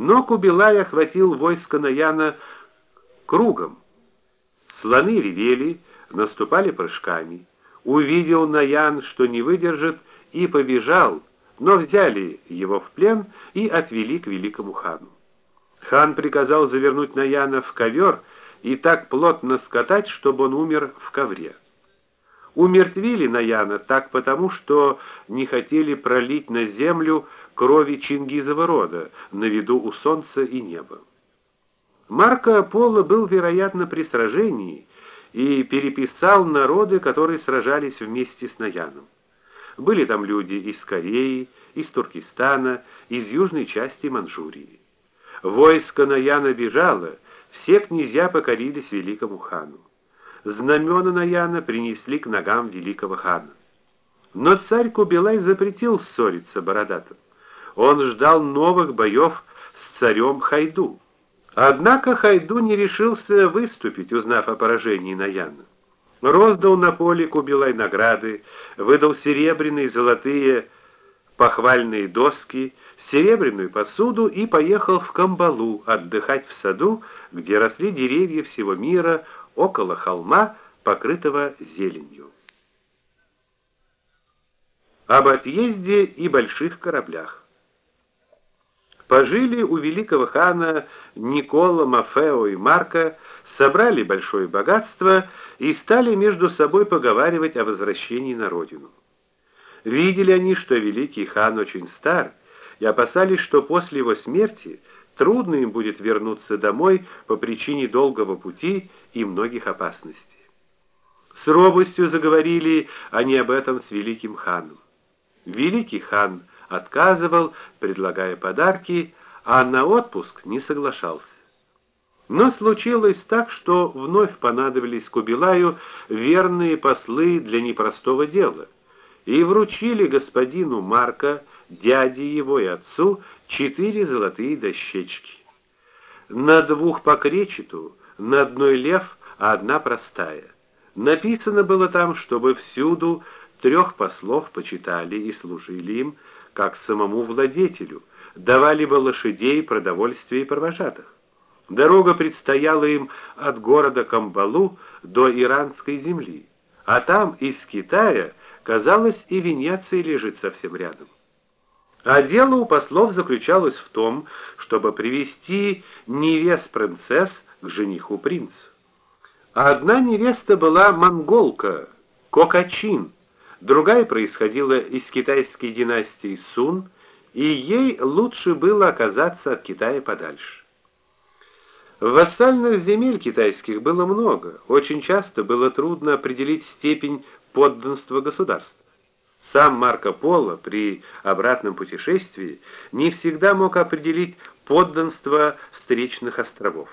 Но Кубилай охватил войско Наяна кругом. Слоны ревели, наступали прыжками. Увидел Наян, что не выдержит, и побежал, но взяли его в плен и отвели к великому хану. Хан приказал завернуть Наяна в ковер и так плотно скатать, чтобы он умер в ковре. Умертвили Наяна так потому, что не хотели пролить на землю крови Чингизова рода на виду у солнца и неба. Марко Поло был, вероятно, при сражении и переписал народы, которые сражались вместе с Наяном. Были там люди из Кореи, из Туркестана, из южной части Манчжурии. Войско Наяна бежало, все князья покорились великому хану. Знамена Наяна принесли к ногам великого хана. Но царь Кубилай запретил ссориться бородатым. Он ждал новых боев с царем Хайду. Однако Хайду не решился выступить, узнав о поражении Наяна. Роздал на поле Кубилай награды, выдал серебряные и золотые похвальные доски, серебряную посуду и поехал в Камбалу отдыхать в саду, где росли деревья всего мира около холма, покрытого зеленью. Об отъезде и больших кораблях. Пожили у великого хана Никола Мафео и Марка, собрали большое богатство и стали между собой поговаривать о возвращении на родину. Видели они, что великий хан очень стар, и опасались, что после его смерти трудно им будет вернуться домой по причине долгого пути и многих опасностей. С робостью заговорили они об этом с великим ханом. Великий хан отказывал, предлагая подарки, а на отпуск не соглашался. Но случилось так, что вновь понадобились Кубилаю верные послы для непростого дела, и вручили господину Марка, дяде его и отцу, четыре золотые дощечки. На двух по кречету, на одной лев, а одна простая. Написано было там, чтобы всюду трех послов почитали и служили им, как самому владетелю, давали бы лошадей, продовольствие и провожатых. Дорога предстояла им от города Камбалу до иранской земли, а там из Китая, казалось, и Венеция лежит совсем рядом. А дело у послов заключалось в том, чтобы привести невест принцесс к жениху принцу. Одна невеста была монголка, Кокачин, другая происходила из китайской династии Сун, и ей лучше было оказаться от Китая подальше. Вассальных земель китайских было много, очень часто было трудно определить степень подданства государства. Сам Марко Поло при обратном путешествии не всегда мог определить подданство встречных островов.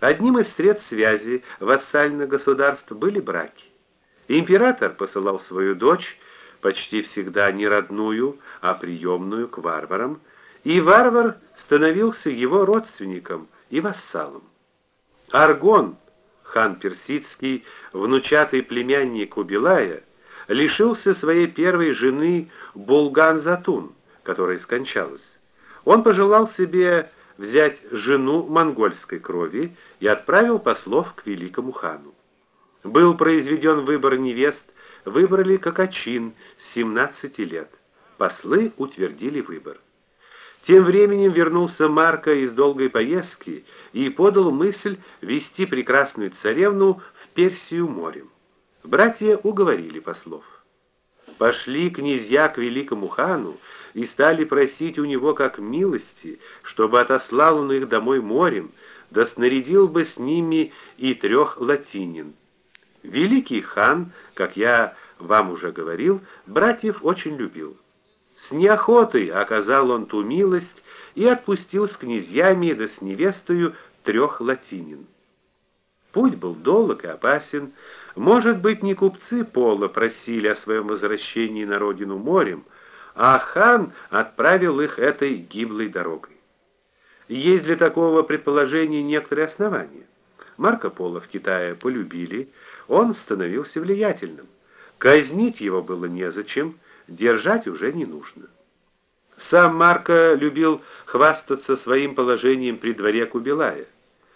Одним из средств связи вассальных государств были браки. Император посылал свою дочь, почти всегда не родную, а приемную к варварам, и варвар становился его родственником и вассалом. Аргон, хан персидский, внучатый племянник Убилая, лишился своей первой жены Булган-Затун, которая скончалась. Он пожелал себе взять жену монгольской крови и отправил послов к великому хану. Был произведен выбор невест, выбрали Кокачин с 17 лет. Послы утвердили выбор. Тем временем вернулся Марко из долгой поездки и подал мысль вести прекрасную царевну в Персию морем. Братья уговорили послов. Пошли князья к великому хану и стали просить у него как милости, чтобы отослал он их домой морем, да снарядил бы с ними и трех латинин. Великий хан, как я вам уже говорил, братьев очень любил. С неохотой оказал он ту милость и отпустил с князьями да с невестою трех латинин. Путь был долг и опасен. Может быть, не купцы Пола просили о своем возвращении на родину морем, а хан отправил их этой гиблой дорогой. Есть для такого предположения некоторые основания. Марко Поло в Китае полюбили, он становился влиятельным. Казнить его было незачем, держать уже не нужно. Сам Марко любил хвастаться своим положением при дворе Кубилая.